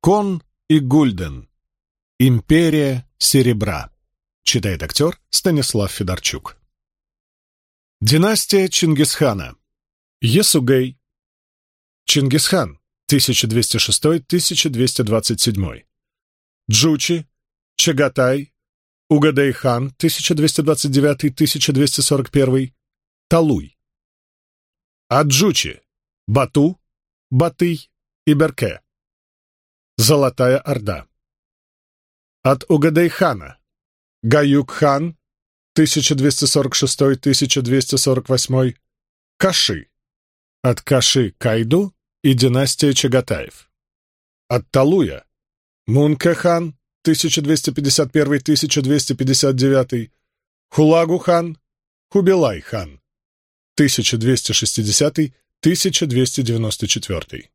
Кон и Гульден. Империя серебра. Читает актер Станислав Федорчук. Династия Чингисхана. Есугей. Чингисхан. 1206-1227. Джучи. Чагатай. Угадей-хан. 1229-1241. Талуй. Аджучи. Бату. Батый и Берке. Золотая Орда. От Угадейхана. Гаюк-хан, 1246-1248. Каши. От Каши Кайду и династия Чагатаев. От Талуя. Мунке-хан, 1251-1259. Хулагу-хан, Хубилай-хан, 1260-1294.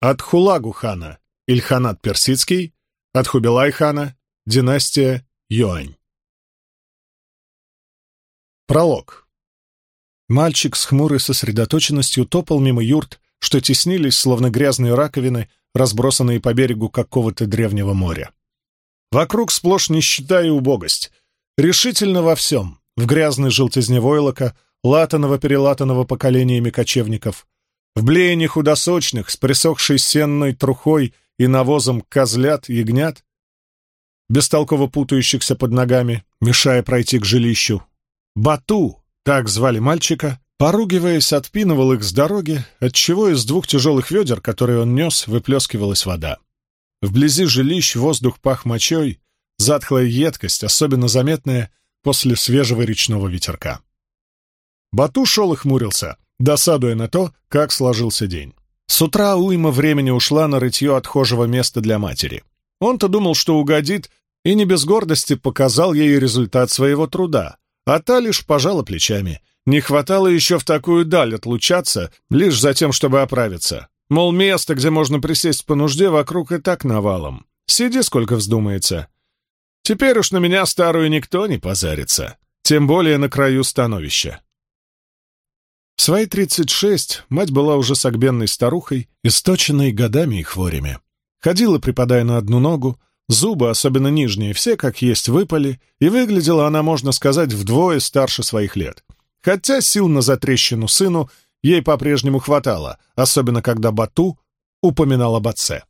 От Хулагу-хана Ильханат Персидский, от Хубилай-хана династия Юань. Пролог. Мальчик с хмурой сосредоточенностью топал мимо юрт, что теснились, словно грязные раковины, разбросанные по берегу какого-то древнего моря. Вокруг сплошь нищета и убогость. Решительно во всем. В грязной желтизне войлока, латаного-перелатанного поколениями кочевников, в блеянии худосочных, с присохшей сенной трухой и навозом козлят, ягнят, бестолково путающихся под ногами, мешая пройти к жилищу. Бату, так звали мальчика, поругиваясь, отпинывал их с дороги, отчего из двух тяжелых ведер, которые он нес, выплескивалась вода. Вблизи жилищ воздух пах мочой, затхлая едкость, особенно заметная после свежего речного ветерка. Бату шел и хмурился, досадуя на то, как сложился день. С утра уйма времени ушла на рытье отхожего места для матери. Он-то думал, что угодит, и не без гордости показал ей результат своего труда, а та лишь пожала плечами. Не хватало еще в такую даль отлучаться, лишь за тем, чтобы оправиться. Мол, место, где можно присесть по нужде, вокруг и так навалом. Сиди, сколько вздумается. Теперь уж на меня старую никто не позарится, тем более на краю становища. В свои тридцать шесть мать была уже согбенной старухой, источенной годами и хворями. Ходила, припадая на одну ногу, зубы, особенно нижние, все как есть выпали, и выглядела она, можно сказать, вдвое старше своих лет. Хотя сил на затрещину сыну ей по-прежнему хватало, особенно когда Бату упоминал об отце.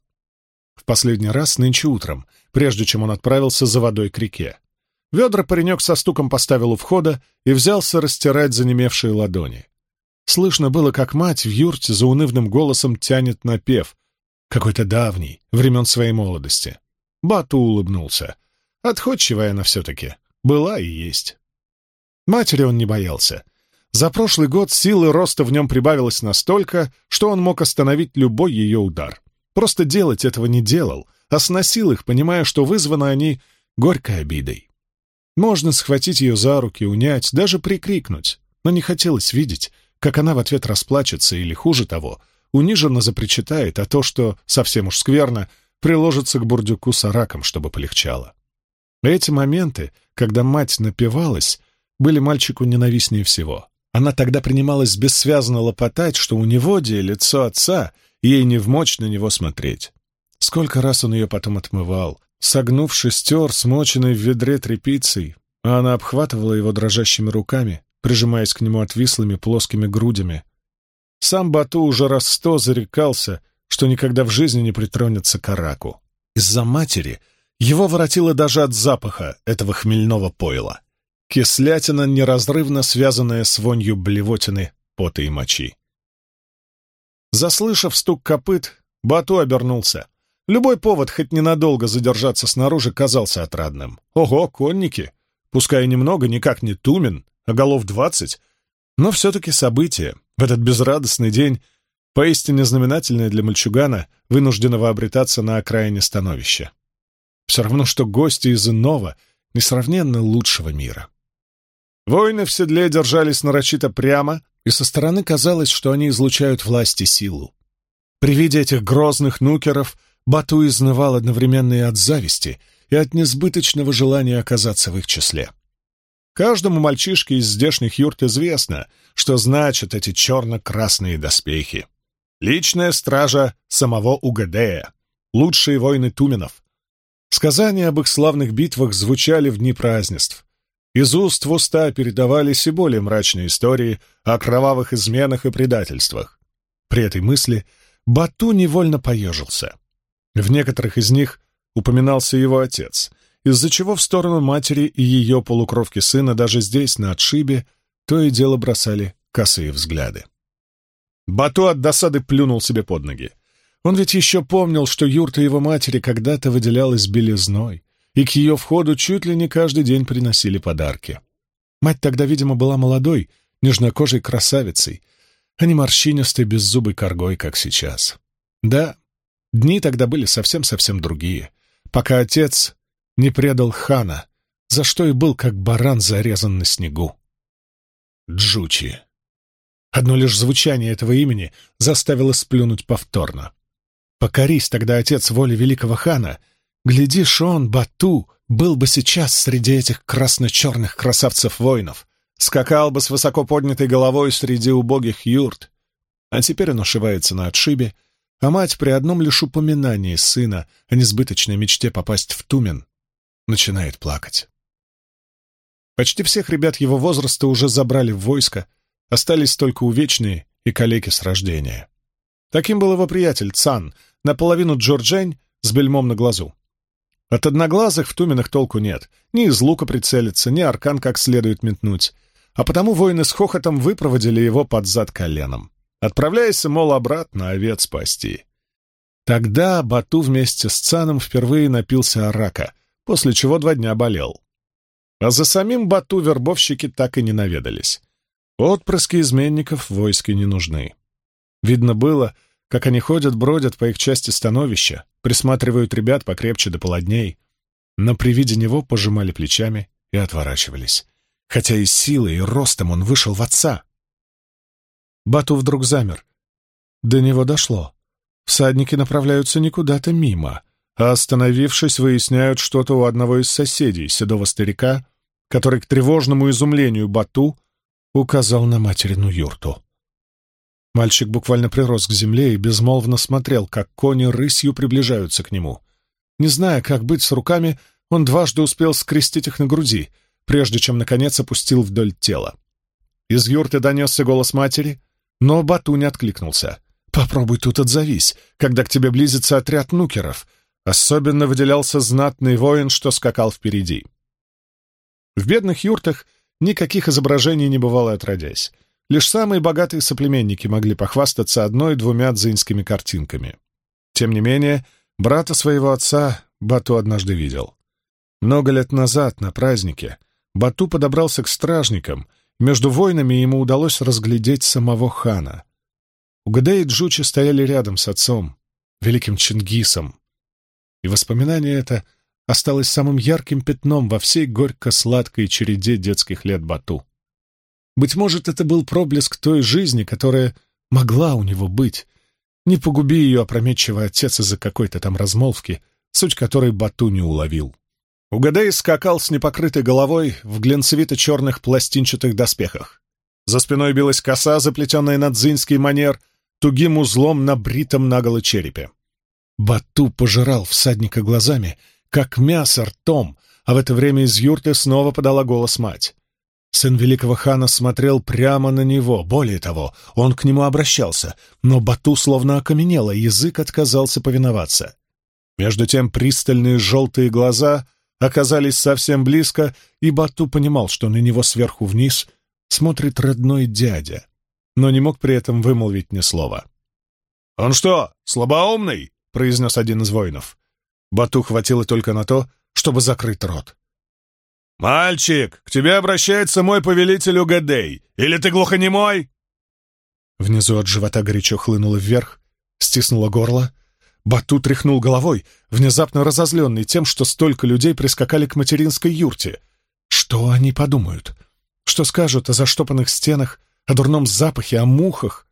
В последний раз нынче утром, прежде чем он отправился за водой к реке. Ведра паренек со стуком поставил у входа и взялся растирать занемевшие ладони. Слышно было, как мать в юрте за унывным голосом тянет напев, какой-то давний, времен своей молодости. Бату улыбнулся. Отходчивая она все-таки. Была и есть. Матери он не боялся. За прошлый год силы роста в нем прибавилось настолько, что он мог остановить любой ее удар. Просто делать этого не делал, а сносил их, понимая, что вызваны они горькой обидой. Можно схватить ее за руки, унять, даже прикрикнуть, но не хотелось видеть, как она в ответ расплачется или, хуже того, униженно запричитает, а то, что совсем уж скверно, приложится к бурдюку с араком, чтобы полегчало. Эти моменты, когда мать напивалась, были мальчику ненавистнее всего. Она тогда принималась бессвязно лопотать, что у него де лицо отца, ей не вмочь на него смотреть. Сколько раз он ее потом отмывал, согнувшись стер, смоченный в ведре тряпицей, а она обхватывала его дрожащими руками, прижимаясь к нему отвислыми плоскими грудями. Сам Бату уже раз сто зарекался, что никогда в жизни не притронется к Араку. Из-за матери его воротило даже от запаха этого хмельного пойла. Кислятина, неразрывно связанная с вонью блевотины, пота и мочи. Заслышав стук копыт, Бату обернулся. Любой повод хоть ненадолго задержаться снаружи казался отрадным. Ого, конники! Пускай немного, никак не Тумен, а голов двадцать, но все-таки событие в этот безрадостный день, поистине знаменательное для мальчугана, вынужденного обретаться на окраине становища. Все равно, что гости из иного, несравненно лучшего мира. Воины в седле держались нарочито прямо, и со стороны казалось, что они излучают власть и силу. При виде этих грозных нукеров Бату изнывал одновременно и от зависти, и от несбыточного желания оказаться в их числе. Каждому мальчишке из здешних юрт известно, что значат эти черно-красные доспехи. Личная стража самого Угадея. лучшие воины Туменов. Сказания об их славных битвах звучали в дни празднеств. Из уст в уста передавались и более мрачные истории о кровавых изменах и предательствах. При этой мысли Бату невольно поежился. В некоторых из них упоминался его отец, из-за чего в сторону матери и ее полукровки сына даже здесь, на отшибе, то и дело бросали косые взгляды. Бату от досады плюнул себе под ноги. Он ведь еще помнил, что юрта его матери когда-то выделялась белизной, и к ее входу чуть ли не каждый день приносили подарки. Мать тогда, видимо, была молодой, нежнокожей красавицей, а не морщинистой беззубой коргой, как сейчас. Да, дни тогда были совсем-совсем другие, пока отец не предал хана, за что и был как баран зарезан на снегу. Джучи. Одно лишь звучание этого имени заставило сплюнуть повторно. Покорись тогда отец воли великого хана — Глядишь, он, Бату, был бы сейчас среди этих красно-черных красавцев-воинов, скакал бы с высоко поднятой головой среди убогих юрт. А теперь он ошивается на отшибе, а мать при одном лишь упоминании сына о несбыточной мечте попасть в Тумен начинает плакать. Почти всех ребят его возраста уже забрали в войско, остались только увечные и калеки с рождения. Таким был его приятель Цан, наполовину Джорджень с бельмом на глазу. От одноглазых в Туменах толку нет. Ни из лука прицелиться, ни аркан как следует метнуть. А потому воины с хохотом выпроводили его под зад коленом. Отправляйся, мол, обратно овец спасти. Тогда Бату вместе с Цаном впервые напился арака, после чего два дня болел. А за самим Бату вербовщики так и не наведались. Отпрыски изменников в войске не нужны. Видно было, как они ходят, бродят по их части становища, присматривают ребят покрепче до полодней, но при виде него пожимали плечами и отворачивались, хотя и силой, и ростом он вышел в отца. Бату вдруг замер. До него дошло. Всадники направляются не куда-то мимо, а, остановившись, выясняют что-то у одного из соседей, седого старика, который к тревожному изумлению Бату указал на материну юрту. Мальчик буквально прирос к земле и безмолвно смотрел, как кони рысью приближаются к нему. Не зная, как быть с руками, он дважды успел скрестить их на груди, прежде чем, наконец, опустил вдоль тела. Из юрты донесся голос матери, но Бату не откликнулся. «Попробуй тут отзовись, когда к тебе близится отряд нукеров». Особенно выделялся знатный воин, что скакал впереди. В бедных юртах никаких изображений не бывало отродясь. Лишь самые богатые соплеменники могли похвастаться одной-двумя дзинскими картинками. Тем не менее, брата своего отца Бату однажды видел. Много лет назад, на празднике, Бату подобрался к стражникам, между воинами ему удалось разглядеть самого хана. Угадей и Джучи стояли рядом с отцом, великим Чингисом, и воспоминание это осталось самым ярким пятном во всей горько-сладкой череде детских лет Бату. Быть может, это был проблеск той жизни, которая могла у него быть. Не погуби ее опрометчивый отец из-за какой-то там размолвки, суть которой Бату не уловил. Угадай скакал с непокрытой головой в глянцевито-черных пластинчатых доспехах. За спиной билась коса, заплетенная на дзинский манер, тугим узлом на бритом наголо черепе. Бату пожирал всадника глазами, как мясо ртом, а в это время из юрты снова подала голос мать. Сын великого хана смотрел прямо на него, более того, он к нему обращался, но Бату словно окаменело, язык отказался повиноваться. Между тем пристальные желтые глаза оказались совсем близко, и Бату понимал, что на него сверху вниз смотрит родной дядя, но не мог при этом вымолвить ни слова. «Он что, слабоумный?» — произнес один из воинов. Бату хватило только на то, чтобы закрыть рот. «Мальчик, к тебе обращается мой повелитель Угадей. Или ты глухонемой?» Внизу от живота горячо хлынуло вверх, стиснуло горло. Бату тряхнул головой, внезапно разозленный тем, что столько людей прискакали к материнской юрте. Что они подумают? Что скажут о заштопанных стенах, о дурном запахе, о мухах?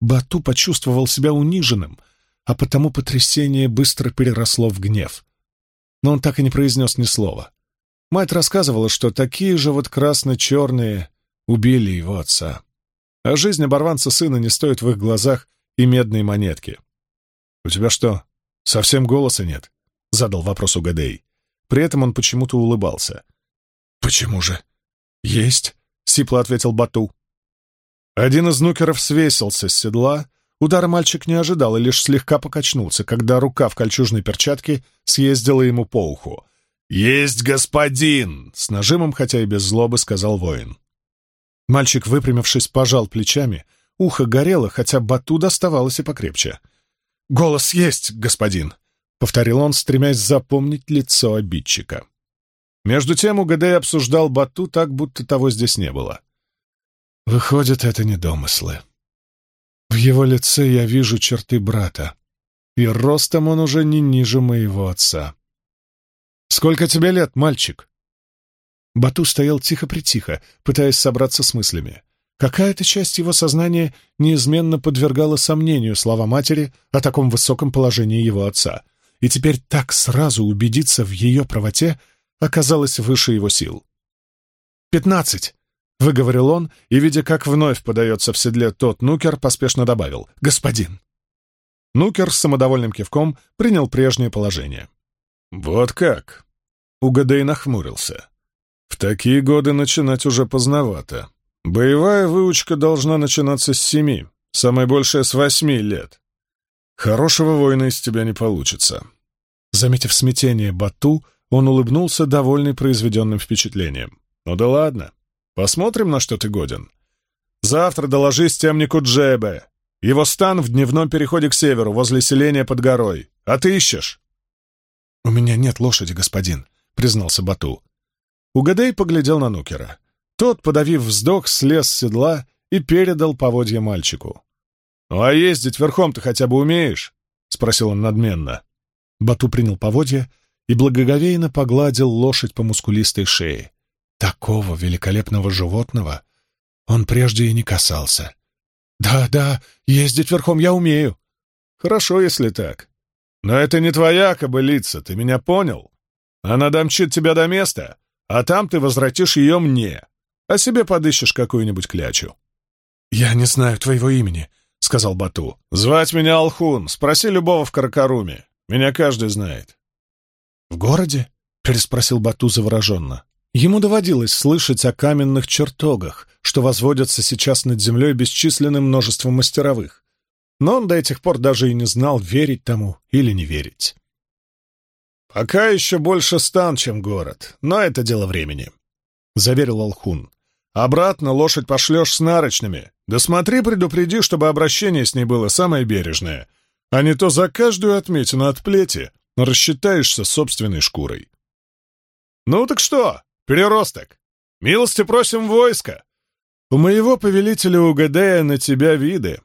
Бату почувствовал себя униженным, а потому потрясение быстро переросло в гнев. Но он так и не произнес ни слова. Мать рассказывала, что такие же вот красно-черные убили его отца. А жизнь оборванца сына не стоит в их глазах и медной монетки. «У тебя что, Совсем голоса нет, — задал вопрос Угадей. При этом он почему-то улыбался. «Почему же?» «Есть», — сипло ответил Бату. Один из нукеров свесился с седла. Удара мальчик не ожидал и лишь слегка покачнулся, когда рука в кольчужной перчатке съездила ему по уху. «Есть господин!» — с нажимом, хотя и без злобы, сказал воин. Мальчик, выпрямившись, пожал плечами. Ухо горело, хотя Бату доставалось и покрепче. «Голос есть, господин!» — повторил он, стремясь запомнить лицо обидчика. Между тем Угадей обсуждал Бату так, будто того здесь не было. Выходит, это не домыслы. В его лице я вижу черты брата, и ростом он уже не ниже моего отца. «Сколько тебе лет, мальчик?» Бату стоял тихо-притихо, пытаясь собраться с мыслями. Какая-то часть его сознания неизменно подвергала сомнению слова матери о таком высоком положении его отца, и теперь так сразу убедиться в ее правоте оказалось выше его сил. «Пятнадцать!» — выговорил он, и, видя, как вновь подается в седле тот нукер, поспешно добавил «Господин!». Нукер с самодовольным кивком принял прежнее положение. «Вот как?» — Угадей нахмурился. «В такие годы начинать уже поздновато. Боевая выучка должна начинаться с семи, самое большее с восьми лет. Хорошего воина из тебя не получится». Заметив смятение Бату, он улыбнулся, довольный произведенным впечатлением. «Ну да ладно, посмотрим, на что ты годен. Завтра доложись темнику Джебе. Его стан в дневном переходе к северу, возле селения под горой. А ты ищешь?» «У меня нет лошади, господин», — признался Бату. Угадей поглядел на Нукера. Тот, подавив вздох, слез с седла и передал поводья мальчику. «Ну а ездить верхом ты хотя бы умеешь?» — спросил он надменно. Бату принял поводья и благоговейно погладил лошадь по мускулистой шее. Такого великолепного животного он прежде и не касался. «Да, да, ездить верхом я умею». «Хорошо, если так. Но это не твоя кобылица, ты меня понял? Она домчит тебя до места, а там ты возвратишь ее мне, а себе подыщешь какую-нибудь клячу». «Я не знаю твоего имени», — сказал Бату. «Звать меня Алхун, спроси любого в Каракаруме, меня каждый знает». «В городе?» — переспросил Бату завороженно. Ему доводилось слышать о каменных чертогах, что возводятся сейчас над землей бесчисленным множеством мастеровых но он до этих пор даже и не знал, верить тому или не верить. «Пока еще больше стан, чем город, но это дело времени», — заверил Алхун. «Обратно лошадь пошлешь с нарочными. Да смотри, предупреди, чтобы обращение с ней было самое бережное, а не то за каждую отметину от плети рассчитаешься собственной шкурой». «Ну так что, переросток, милости просим войска. У моего повелителя Угадея на тебя виды,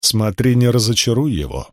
Смотри, не разочаруй его.